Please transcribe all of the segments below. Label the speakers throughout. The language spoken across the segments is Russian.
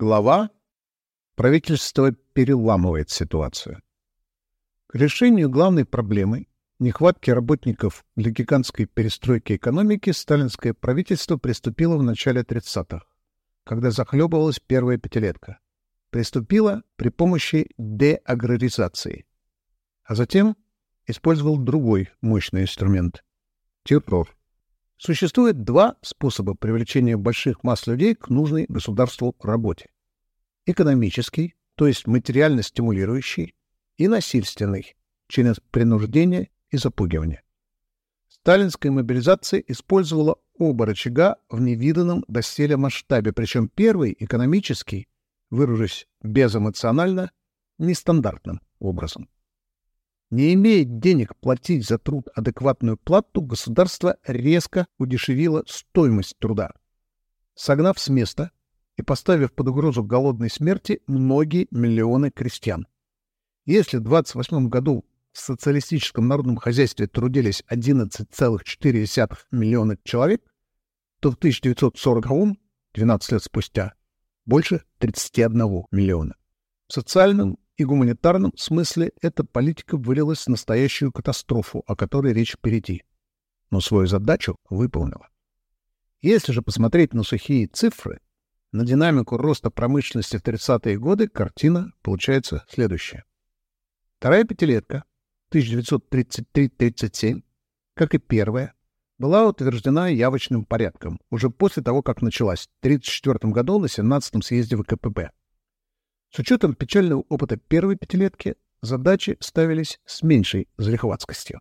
Speaker 1: Глава «Правительство переламывает ситуацию». К решению главной проблемы нехватки работников для гигантской перестройки экономики сталинское правительство приступило в начале 30-х, когда захлебывалась первая пятилетка. Приступило при помощи деаграризации. А затем использовал другой мощный инструмент — террор. Существует два способа привлечения больших масс людей к нужной государству работе. Экономический, то есть материально стимулирующий, и насильственный, через принуждение и запугивание. Сталинская мобилизация использовала оба рычага в невиданном доселе масштабе, причем первый, экономический, выражусь безэмоционально, нестандартным образом. Не имея денег платить за труд адекватную плату, государство резко удешевило стоимость труда, согнав с места и поставив под угрозу голодной смерти многие миллионы крестьян. Если в 28 году в социалистическом народном хозяйстве трудились 11,4 миллиона человек, то в 1940 12 лет спустя, больше 31 миллиона. В социальном и гуманитарном смысле эта политика вылилась в настоящую катастрофу, о которой речь впереди. Но свою задачу выполнила. Если же посмотреть на сухие цифры, на динамику роста промышленности в 30-е годы, картина получается следующая. Вторая пятилетка, 1933-37, как и первая, была утверждена явочным порядком уже после того, как началась в 1934 году на 17-м съезде ВКПБ. С учетом печального опыта первой пятилетки задачи ставились с меньшей залихватскостью.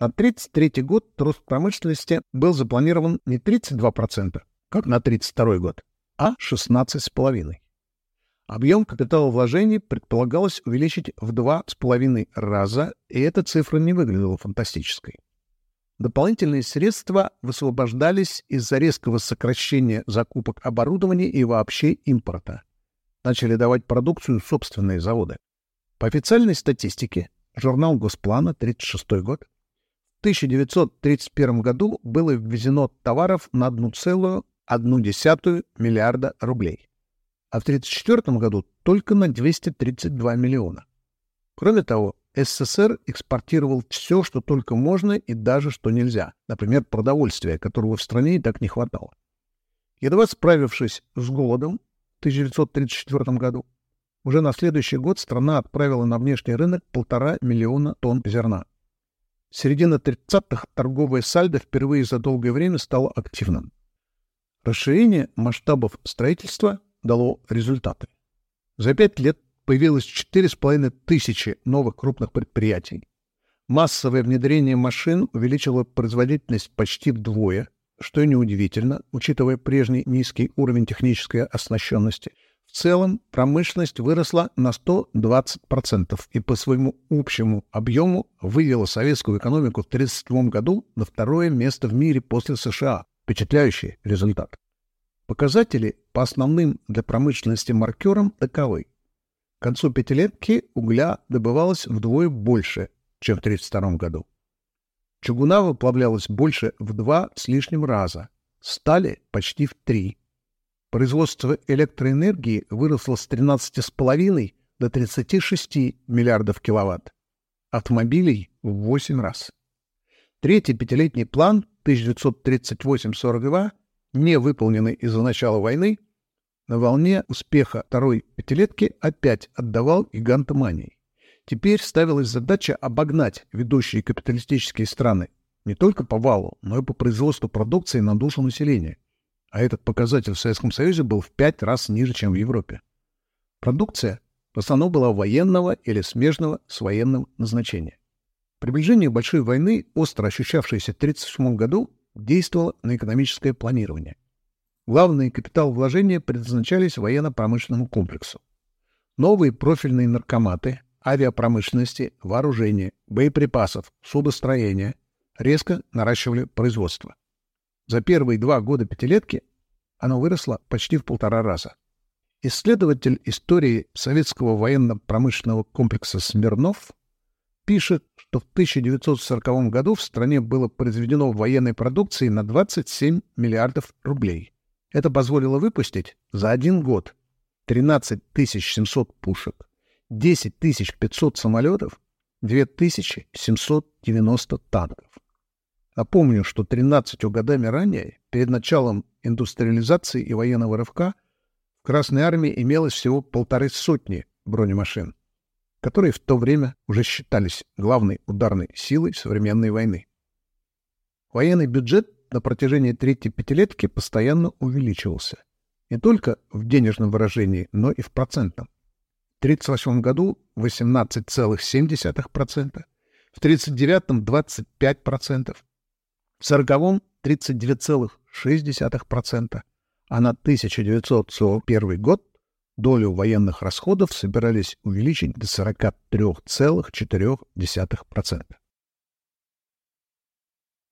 Speaker 1: На 1933 год рост промышленности был запланирован не 32%, как на 1932 год, а 16,5%. Объем капитала вложений предполагалось увеличить в 2,5 раза, и эта цифра не выглядела фантастической. Дополнительные средства высвобождались из-за резкого сокращения закупок оборудования и вообще импорта начали давать продукцию собственные заводы. По официальной статистике, журнал Госплана, 1936 год, в 1931 году было ввезено товаров на 1,1 миллиарда рублей, а в 1934 году только на 232 миллиона. Кроме того, СССР экспортировал все, что только можно и даже что нельзя, например, продовольствие, которого в стране и так не хватало. Едва справившись с голодом, 1934 году. Уже на следующий год страна отправила на внешний рынок полтора миллиона тонн зерна. С середины 30-х торговое сальдо впервые за долгое время стало активным. Расширение масштабов строительства дало результаты. За пять лет появилось 4,5 тысячи новых крупных предприятий. Массовое внедрение машин увеличило производительность почти вдвое – что неудивительно, учитывая прежний низкий уровень технической оснащенности. В целом промышленность выросла на 120% и по своему общему объему вывела советскую экономику в 1932 году на второе место в мире после США. Впечатляющий результат. Показатели по основным для промышленности маркерам таковы. К концу пятилетки угля добывалось вдвое больше, чем в 1932 году. Чугуна выплавлялась больше в два с лишним раза, стали почти в три. Производство электроэнергии выросло с 13,5 до 36 миллиардов киловатт, автомобилей в 8 раз. Третий пятилетний план 1938-42, не выполненный из-за начала войны, на волне успеха второй пятилетки опять отдавал гигантомании. Теперь ставилась задача обогнать ведущие капиталистические страны не только по валу, но и по производству продукции на душу населения. А этот показатель в Советском Союзе был в пять раз ниже, чем в Европе. Продукция в основном была военного или смежного с военным назначения. Приближение большой войны, остро ощущавшееся в 1937 году, действовало на экономическое планирование. Главные капитал-вложения предназначались военно-промышленному комплексу. Новые профильные наркоматы, авиапромышленности, вооружения, боеприпасов, судостроения резко наращивали производство. За первые два года пятилетки оно выросло почти в полтора раза. Исследователь истории советского военно-промышленного комплекса Смирнов пишет, что в 1940 году в стране было произведено военной продукции на 27 миллиардов рублей. Это позволило выпустить за один год 13 700 пушек, 10 500 самолетов, 2790 танков. Напомню, что 13 годами ранее, перед началом индустриализации и военного рывка, в Красной армии имелось всего полторы сотни бронемашин, которые в то время уже считались главной ударной силой современной войны. Военный бюджет на протяжении третьей пятилетки постоянно увеличивался. Не только в денежном выражении, но и в процентном. В 1938 году 18,7%, в 1939 25%, в 1940 39,6%, а на 1941 год долю военных расходов собирались увеличить до 43,4%.